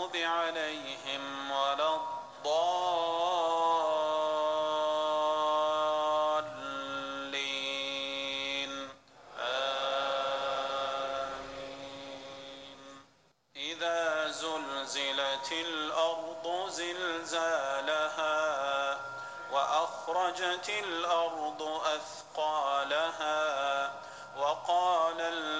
المغضوب عليهم ولا الضالين. آمين. إذا زلزلت الأرض زلزالها وأخرجت الأرض أثقالها وقال الأرض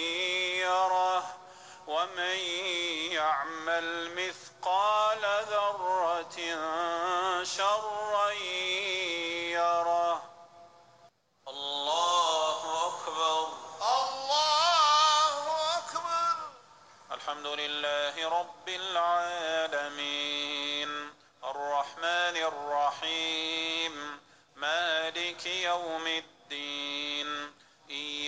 ومن يعمل مثقال ذرة شرا يره الله أكبر الله أكبر الحمد لله رب العالمين الرحمن الرحيم مالك يوم الدين